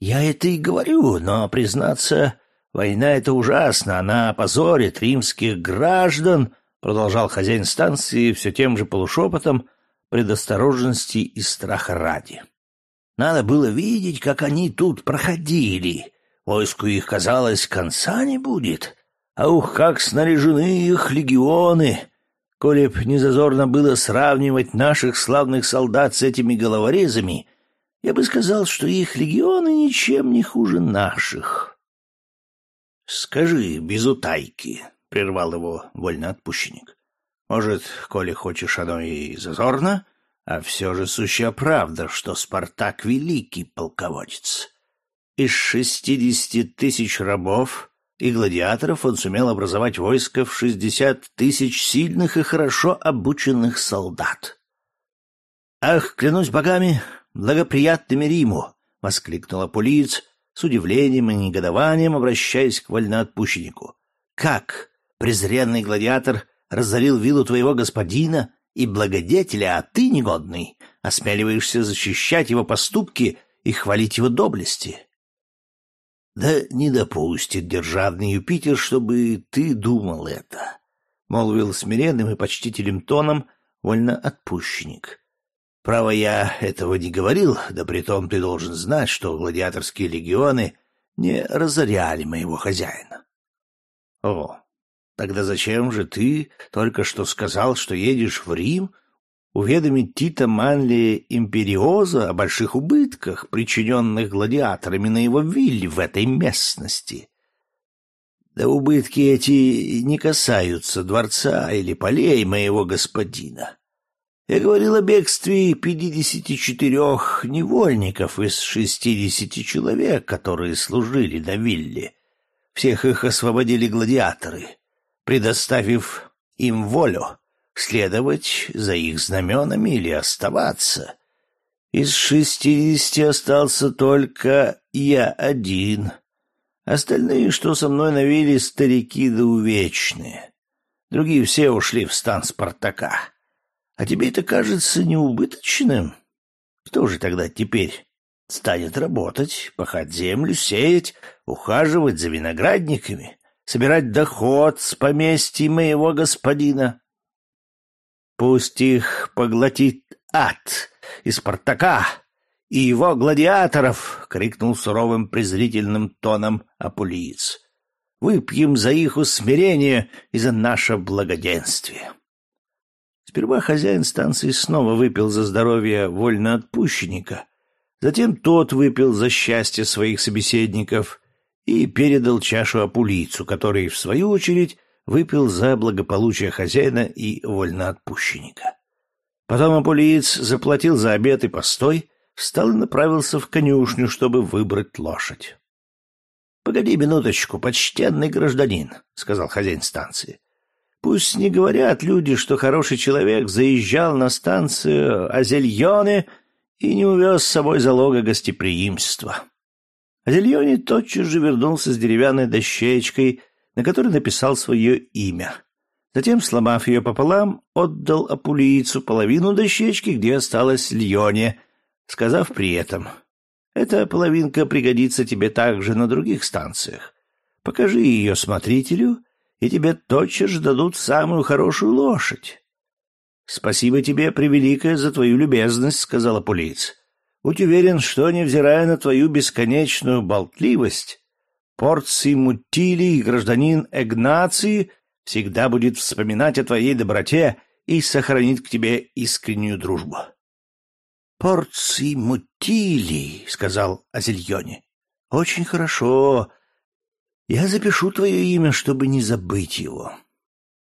Speaker 1: Я это и говорю, но, признаться, война — это ужасно, она опозорит римских граждан, — продолжал хозяин станции все тем же полушепотом, предосторожности и страха ради. Надо было видеть, как они тут проходили. Войску их, казалось, конца не будет. А ух, как снаряжены их легионы! Коли б не зазорно было сравнивать наших славных солдат с этими головорезами, я бы сказал, что их легионы ничем не хуже наших. — Скажи без утайки, — прервал его вольноотпущенник. — Может, коли хочешь, оно и зазорно, а все же сущая правда, что Спартак — великий полководец. Из шестидесяти тысяч рабов и гладиаторов он сумел образовать войско в шестьдесят тысяч сильных и хорошо обученных солдат. «Ах, клянусь богами, благоприятными Риму!» — воскликнул Апулиец с удивлением и негодованием, обращаясь к вольноотпущеннику. «Как, презренный гладиатор, разорил виллу твоего господина и благодетеля, а ты, негодный, осмеливаешься защищать его поступки и хвалить его доблести. Да не допустит державный Юпитер, чтобы ты думал это, — молвил смиренным и почтителем тоном вольно отпущенник. Право, я этого не говорил, да притом ты должен знать, что гладиаторские легионы не разоряли моего хозяина. О, Тогда зачем же ты только что сказал, что едешь в Рим уведомить Тита Манли Империоза о больших убытках, причиненных гладиаторами на его вилле в этой местности? Да убытки эти не касаются дворца или полей моего господина. Я говорил о бегстве пятидесяти четырех невольников из шестидесяти человек, которые служили на вилле. Всех их освободили гладиаторы предоставив им волю следовать за их знаменами или оставаться. Из шестидесяти остался только я один. Остальные, что со мной навели, старики да увечные. Другие все ушли в стан Спартака. А тебе это кажется неубыточным? Кто же тогда теперь станет работать, пахать землю, сеять, ухаживать за виноградниками? собирать доход с поместья моего господина. Пусть их поглотит ад и Спартака, и его гладиаторов, — крикнул суровым презрительным тоном Апулиец. — Выпьем за их усмирение и за наше благоденствие. Сперва хозяин станции снова выпил за здоровье вольноотпущенника, затем тот выпил за счастье своих собеседников — и передал чашу Апулийцу, который, в свою очередь, выпил за благополучие хозяина и вольноотпущенника. Потом Апулиец заплатил за обед и постой, встал и направился в конюшню, чтобы выбрать лошадь. — Погоди минуточку, почтенный гражданин, — сказал хозяин станции. — Пусть не говорят люди, что хороший человек заезжал на станцию Азельоне и не увез с собой залога гостеприимства. Азельони тотчас же вернулся с деревянной дощечкой, на которой написал свое имя. Затем, сломав ее пополам, отдал Апулийцу половину дощечки, где осталась Льоне, сказав при этом, «Эта половинка пригодится тебе также на других станциях. Покажи ее смотрителю, и тебе тотчас же дадут самую хорошую лошадь». «Спасибо тебе, превеликое, за твою любезность», — сказал Апулийц. Будь уверен, что, невзирая на твою бесконечную болтливость, порции Мутилий, гражданин Эгнации, всегда будет вспоминать о твоей доброте и сохранит к тебе искреннюю дружбу. — Порции Мутилий, — сказал Азельоне. — Очень хорошо. Я запишу твое имя, чтобы не забыть его.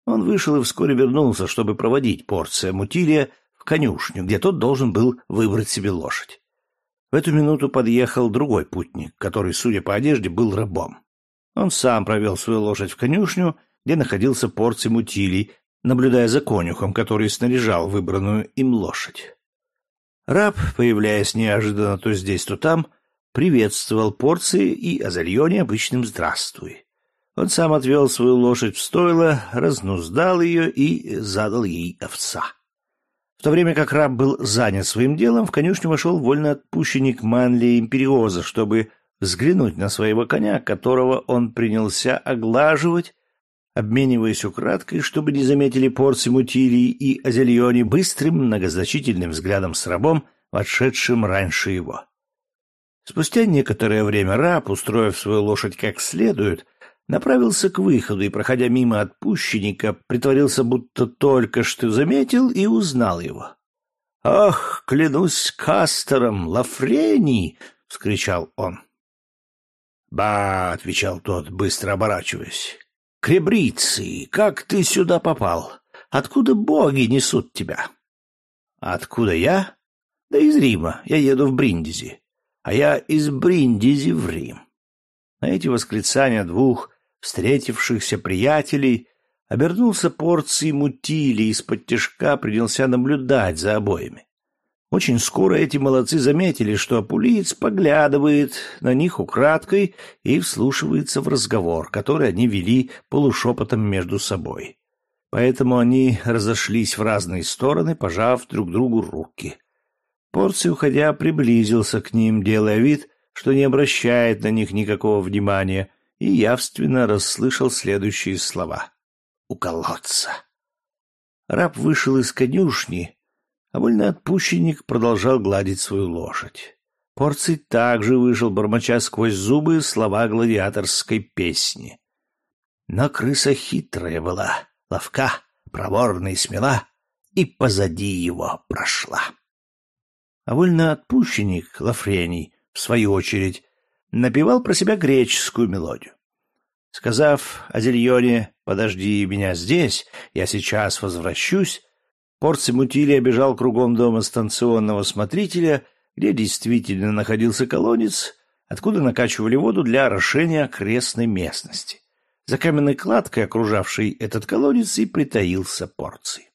Speaker 1: Он вышел и вскоре вернулся, чтобы проводить порция мутилия в конюшню, где тот должен был выбрать себе лошадь. В эту минуту подъехал другой путник, который, судя по одежде, был рабом. Он сам провел свою лошадь в конюшню, где находился порций мутилий, наблюдая за конюхом, который снаряжал выбранную им лошадь. Раб, появляясь неожиданно то здесь, то там, приветствовал порции и Азальоне обычным «здравствуй». Он сам отвел свою лошадь в стойло, разнуздал ее и задал ей овца. В то время как раб был занят своим делом, в конюшню вошел вольноотпущенник Манли Империоза, чтобы взглянуть на своего коня, которого он принялся оглаживать, обмениваясь украдкой, чтобы не заметили порции Мутилии и Азельони быстрым многозначительным взглядом с рабом, вошедшим раньше его. Спустя некоторое время раб, устроив свою лошадь как следует, направился к выходу и, проходя мимо отпущенника, притворился, будто только что заметил и узнал его. «Ах, клянусь Кастером, Лафрений!» — вскричал он. «Ба!» — отвечал тот, быстро оборачиваясь. «Кребрицы, как ты сюда попал? Откуда боги несут тебя?» «Откуда я?» «Да из Рима. Я еду в Бриндизи. А я из Бриндизи в Рим». На эти восклицания двух встретившихся приятелей, обернулся порцией мутили и из-под тяжка принялся наблюдать за обоими. Очень скоро эти молодцы заметили, что Апулиец поглядывает на них украдкой и вслушивается в разговор, который они вели полушепотом между собой. Поэтому они разошлись в разные стороны, пожав друг другу руки. Порций, уходя, приблизился к ним, делая вид, что не обращает на них никакого внимания, и явственно расслышал следующие слова. «У колодца». Раб вышел из конюшни, а вольноотпущенник продолжал гладить свою лошадь. Порций также вышел, бормоча сквозь зубы слова гладиаторской песни. Но крыса хитрая была, ловка, проворная и смела, и позади его прошла. А вольноотпущенник Лафрений, в свою очередь, напевал про себя греческую мелодию. Сказав Азельоне «Подожди меня здесь, я сейчас возвращусь», Порций Мутилия бежал кругом дома станционного смотрителя, где действительно находился колодец, откуда накачивали воду для орошения окрестной местности. За каменной кладкой, окружавшей этот колодец, и притаился Порций.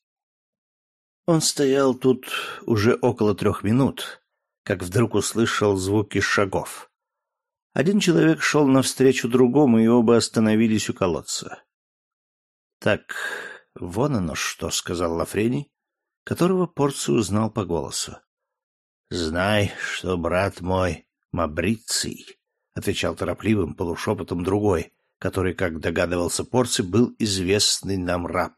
Speaker 1: Он стоял тут уже около трех минут, как вдруг услышал звуки шагов. Один человек шел навстречу другому, и оба остановились у колодца. «Так, вон оно что», — сказал Лафрений, которого порцию узнал по голосу. «Знай, что брат мой Мабриций», — отвечал торопливым полушепотом другой, который, как догадывался порций, был известный нам раб.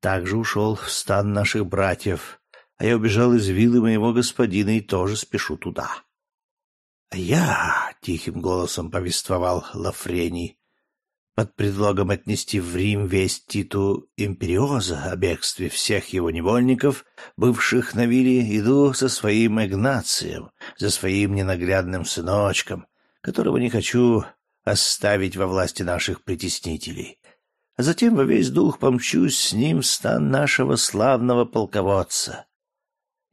Speaker 1: «Также ушел в стан наших братьев, а я убежал из виллы моего господина и тоже спешу туда». — Я, — тихим голосом повествовал Лафрений, под предлогом отнести в Рим весть Титу Империоза о бегстве всех его невольников, бывших на вилле, иду со своим Игнацием, за своим ненаглядным сыночком, которого не хочу оставить во власти наших притеснителей. А затем во весь дух помчусь с ним в стан нашего славного полководца.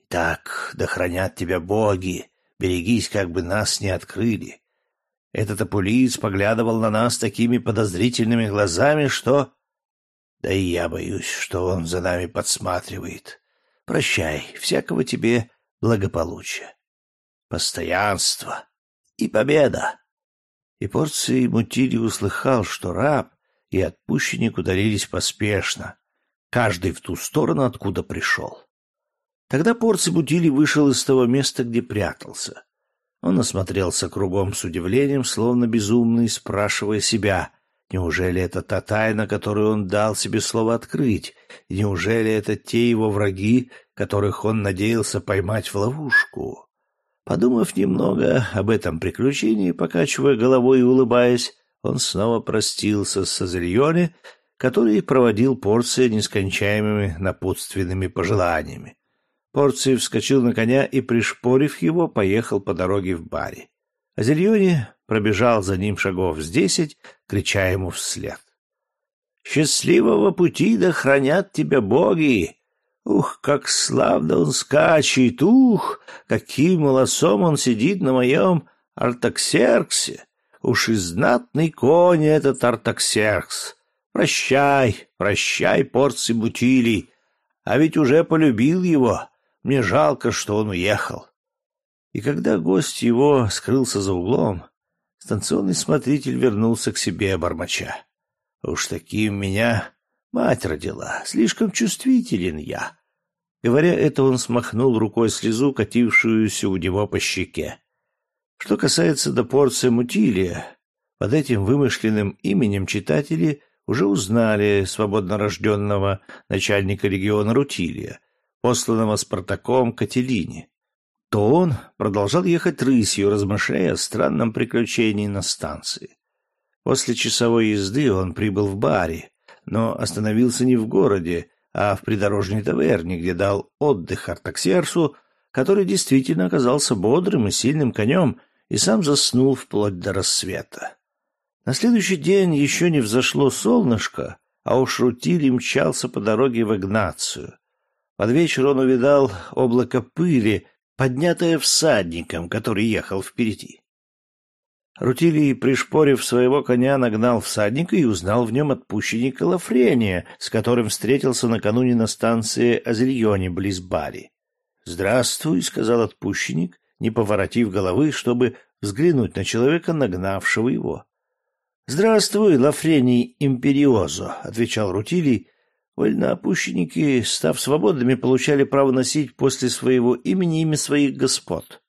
Speaker 1: Итак, да хранят тебя боги, Берегись, как бы нас не открыли. Этот апулиец поглядывал на нас такими подозрительными глазами, что... Да и я боюсь, что он за нами подсматривает. Прощай, всякого тебе благополучия. Постоянство и победа. И порции Мутили услыхал, что раб и отпущенник удалились поспешно, каждый в ту сторону, откуда пришел. Тогда Порций Бутили вышел из того места, где прятался. Он осмотрелся кругом с удивлением, словно безумный, спрашивая себя, неужели это та тайна, которую он дал себе слово открыть, и неужели это те его враги, которых он надеялся поймать в ловушку? Подумав немного об этом приключении, покачивая головой и улыбаясь, он снова простился с Азельоне, который проводил порция нескончаемыми напутственными пожеланиями. Порций вскочил на коня и, пришпорив его, поехал по дороге в баре. А Зельони пробежал за ним шагов с десять, крича ему вслед. Счастливого пути да хранят тебя боги! Ух, как славно он скачет! Ух, каким молодцом он сидит на моем Артаксерксе! Уж и знатный конь этот Артаксеркс! Прощай, прощай, порции бутилий! А ведь уже полюбил его. Мне жалко, что он уехал. И когда гость его скрылся за углом, станционный смотритель вернулся к себе бормоча. Уж таким меня мать родила, слишком чувствителен я. Говоря это, он смахнул рукой слезу, катившуюся у него по щеке. Что касается до порции мутилия, под этим вымышленным именем читатели уже узнали свободно рожденного начальника региона Рутилия, посланного Спартаком Кателине. То он продолжал ехать рысью, размышляя о странном приключении на станции. После часовой езды он прибыл в баре, но остановился не в городе, а в придорожной таверне, где дал отдых Артаксерсу, который действительно оказался бодрым и сильным конем и сам заснул вплоть до рассвета. На следующий день еще не взошло солнышко, а уж Рутилий мчался по дороге в Игнацию. Под вечер он увидал облако пыли, поднятое всадником, который ехал впереди. Рутилий, пришпорив своего коня, нагнал всадника и узнал в нем отпущенника Лафрения, с которым встретился накануне на станции Азельоне близ Бари. «Здравствуй», — сказал отпущенник, не поворотив головы, чтобы взглянуть на человека, нагнавшего его. «Здравствуй, Лафрений Империозо», — отвечал Рутилий. «Вольноопущенники, став свободными, получали право носить после своего имени имя своих господ».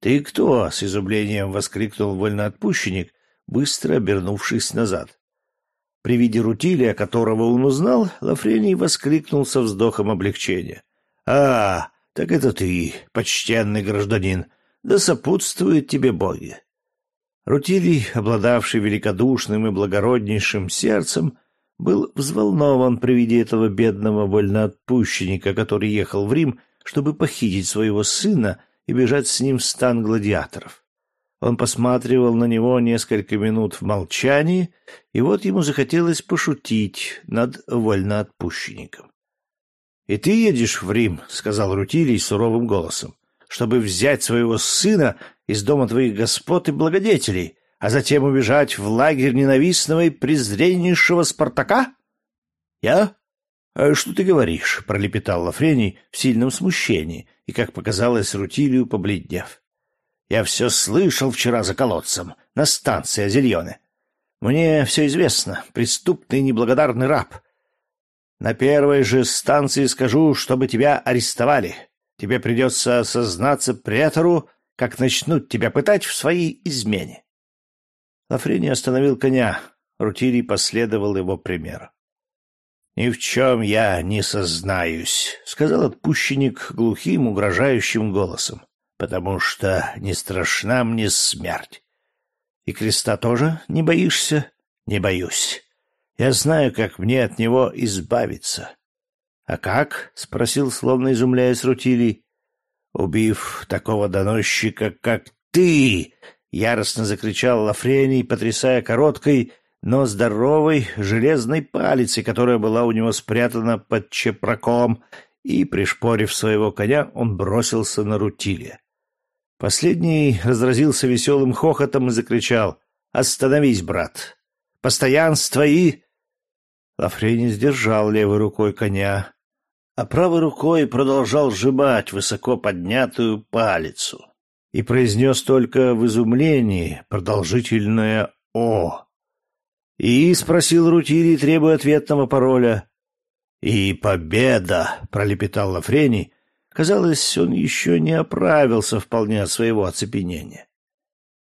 Speaker 1: «Ты кто?» — с изумлением воскликнул вольноотпущенник, быстро обернувшись назад. При виде Рутилия, которого он узнал, Лафрений воскликнул со вздохом облегчения. «А, так это ты, почтенный гражданин, да сопутствуют тебе боги!» Рутилий, обладавший великодушным и благороднейшим сердцем, был взволнован при виде этого бедного вольноотпущенника, который ехал в Рим, чтобы похитить своего сына — и бежать с ним в стан гладиаторов. Он посматривал на него несколько минут в молчании, и вот ему захотелось пошутить над вольноотпущенником. — И ты едешь в Рим, — сказал Рутилий суровым голосом, — чтобы взять своего сына из дома твоих господ и благодетелей, а затем убежать в лагерь ненавистного и презреннейшего Спартака? — Я? А — Что ты говоришь? — пролепетал Лафрений в сильном смущении и, как показалось, Рутилию побледнев. — Я все слышал вчера за колодцем, на станции Азельоне. Мне все известно, преступный неблагодарный раб. На первой же станции скажу, чтобы тебя арестовали. Тебе придется сознаться претору, как начнут тебя пытать в своей измене. Лафрений остановил коня. Рутилий последовал его примеру. «Ни в чем я не сознаюсь», — сказал отпущенник глухим, угрожающим голосом, «потому что не страшна мне смерть. И креста тоже не боишься? Не боюсь. Я знаю, как мне от него избавиться». «А как?» — спросил, словно изумляясь Рутилий. «Убив такого доносчика, как ты!» — яростно закричал Лафрений, потрясая короткой, но здоровой железной палицей, которая была у него спрятана под чепраком, и, пришпорив своего коня, он бросился на Рутилия. Последний разразился веселым хохотом и закричал «Остановись, брат! Постоянство и...» Лафрей сдержал левой рукой коня, а правой рукой продолжал сжимать высоко поднятую палицу и произнес только в изумлении продолжительное «О!» «И?» — спросил Рутилий, требуя ответного пароля. «И победа!» — пролепетал Лафрений. Казалось, он еще не оправился вполне от своего оцепенения.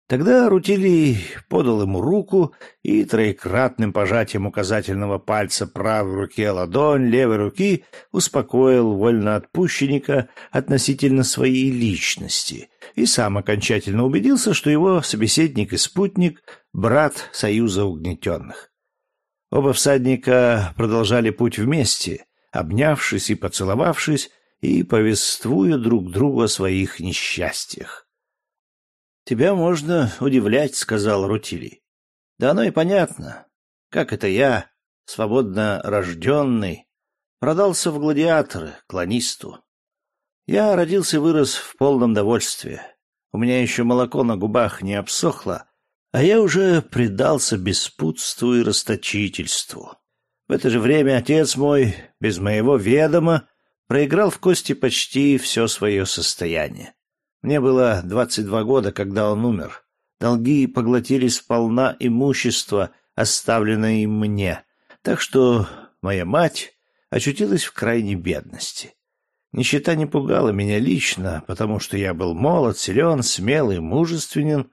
Speaker 1: Тогда Рутилий подал ему руку и троекратным пожатием указательного пальца правой руки ладонь левой руки успокоил вольноотпущенника относительно своей личности и сам окончательно убедился, что его собеседник и спутник — брат Союза угнетенных. Оба всадника продолжали путь вместе, обнявшись и поцеловавшись, и повествуя друг другу о своих несчастьях. «Тебя можно удивлять», — сказал Рутилий. «Да оно и понятно. Как это я, свободно рожденный, продался в гладиаторы, клонисту. Я родился и вырос в полном довольстве. У меня еще молоко на губах не обсохло, а я уже предался беспутству и расточительству. В это же время отец мой, без моего ведома, проиграл в кости почти все свое состояние. Мне было двадцать два года, когда он умер. Долги поглотили сполна имущество, оставленное им мне, так что моя мать очутилась в крайней бедности. Нищета не пугала меня лично, потому что я был молод, силен, смелый, мужественен,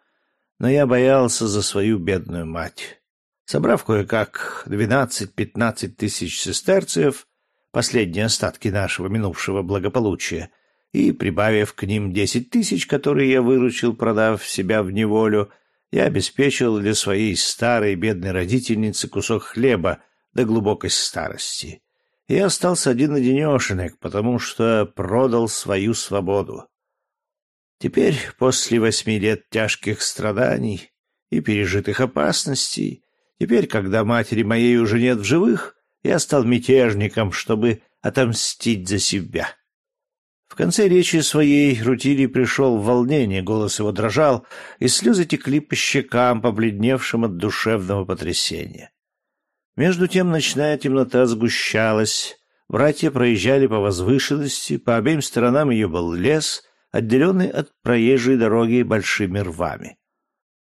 Speaker 1: но я боялся за свою бедную мать. Собрав кое-как двенадцать-пятнадцать тысяч сестерциев, последние остатки нашего минувшего благополучия, и прибавив к ним десять тысяч, которые я выручил, продав себя в неволю, я обеспечил для своей старой бедной родительницы кусок хлеба до глубокой старости. Я остался один-одинешенек, потому что продал свою свободу. Теперь, после восьми лет тяжких страданий и пережитых опасностей, Теперь, когда матери моей уже нет в живых, я стал мятежником, чтобы отомстить за себя. В конце речи своей Рутили пришел в волнение, голос его дрожал, и слезы текли по щекам, побледневшим от душевного потрясения. Между тем ночная темнота сгущалась, братья проезжали по возвышенности, по обеим сторонам ее был лес, отделенный от проезжей дороги большими рвами.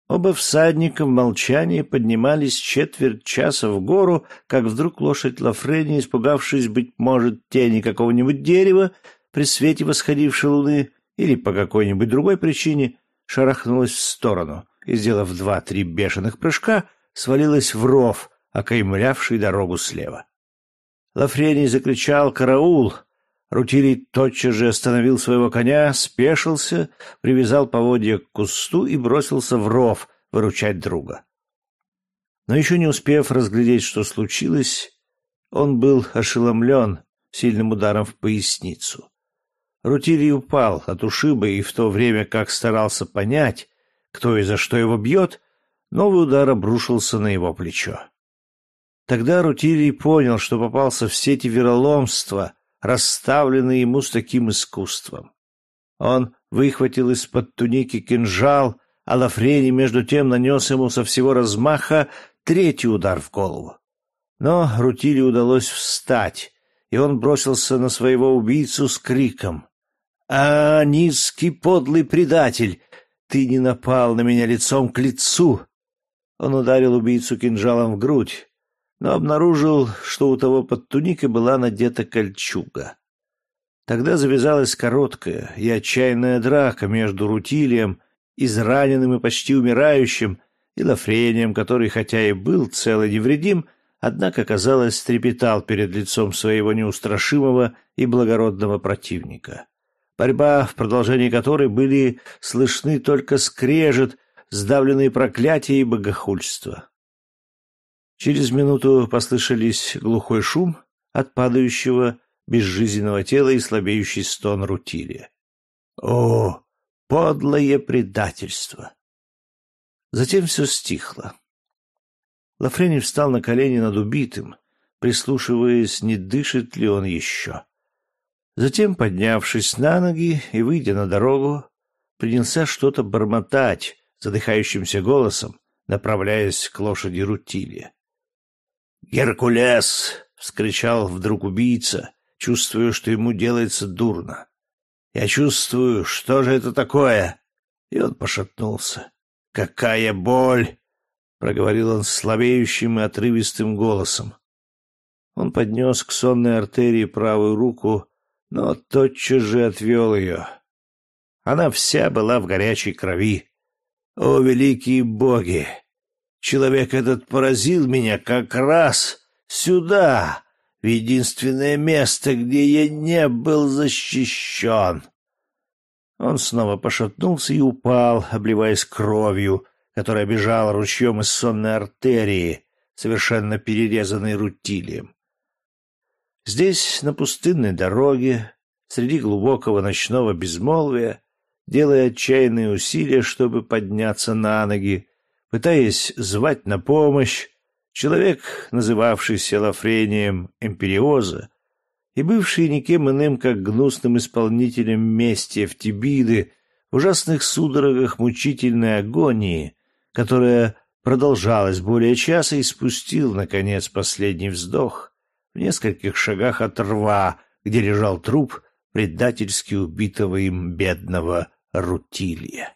Speaker 1: Оба всадника в молчании поднимались четверть часа в гору, как вдруг лошадь Лафрени, испугавшись, быть может, тени какого-нибудь дерева при свете восходившей луны или по какой-нибудь другой причине, шарахнулась в сторону и, сделав два-три бешеных прыжка, свалилась в ров, окаймлявший дорогу слева. Лафрений закричал «Караул!», Рутилий тотчас же остановил своего коня, спешился, привязал поводья к кусту и бросился в ров выручать друга. Но еще не успев разглядеть, что случилось, он был ошеломлен сильным ударом в поясницу. Рутилий упал от ушиба, и в то время как старался понять, кто и за что его бьет, новый удар обрушился на его плечо. Тогда Рутилий понял, что попался в сети вероломства — расставленный ему с таким искусством. Он выхватил из-под туники кинжал, а Лафрени между тем нанес ему со всего размаха третий удар в голову. Но Рутиле удалось встать, и он бросился на своего убийцу с криком. «А, низкий подлый предатель! Ты не напал на меня лицом к лицу!» Он ударил убийцу кинжалом в грудь, но обнаружил, что у того под туникой была надета кольчуга. Тогда завязалась короткая и отчаянная драка между Рутилием, израненным и почти умирающим, и Лафрением, который хотя и был цел и невредим, однако, казалось, трепетал перед лицом своего неустрашимого и благородного противника. Борьба, в продолжении которой были слышны только скрежет, сдавленные проклятия и богохульство. Через минуту послышались глухой шум от падающего безжизненного тела и слабеющий стон Рутилия. О, подлое предательство! Затем все стихло. Лафрени встал на колени над убитым, прислушиваясь, не дышит ли он еще. Затем, поднявшись на ноги и выйдя на дорогу, принялся что-то бормотать задыхающимся голосом, направляясь к лошади Рутилия. «Геркулес!» — вскричал вдруг убийца, чувствуя, что ему делается дурно. «Я чувствую, что же это такое?» И он пошатнулся. «Какая боль!» — проговорил он слабеющим и отрывистым голосом. Он поднес к сонной артерии правую руку, но тотчас же отвел ее. Она вся была в горячей крови. О, великие боги! Человек этот поразил меня как раз сюда, в единственное место, где я не был защищен. Он снова пошатнулся и упал, обливаясь кровью, которая бежала ручьем из сонной артерии, совершенно перерезанной рутилием. Здесь, на пустынной дороге, среди глубокого ночного безмолвия, делая отчаянные усилия, чтобы подняться на ноги, пытаясь звать на помощь, человек, называвшийся Лафрением Эмпериоза, и бывший никем иным, как гнусным исполнителем мести Эфтибиды, в ужасных судорогах мучительной агонии, которая продолжалась более часа, и спустил, наконец, последний вздох в нескольких шагах от рва, где лежал труп предательски убитого им бедного Рутилья.